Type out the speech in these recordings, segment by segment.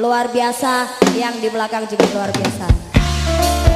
luar biasa, yang di belakang juga luar biasa.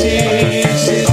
See.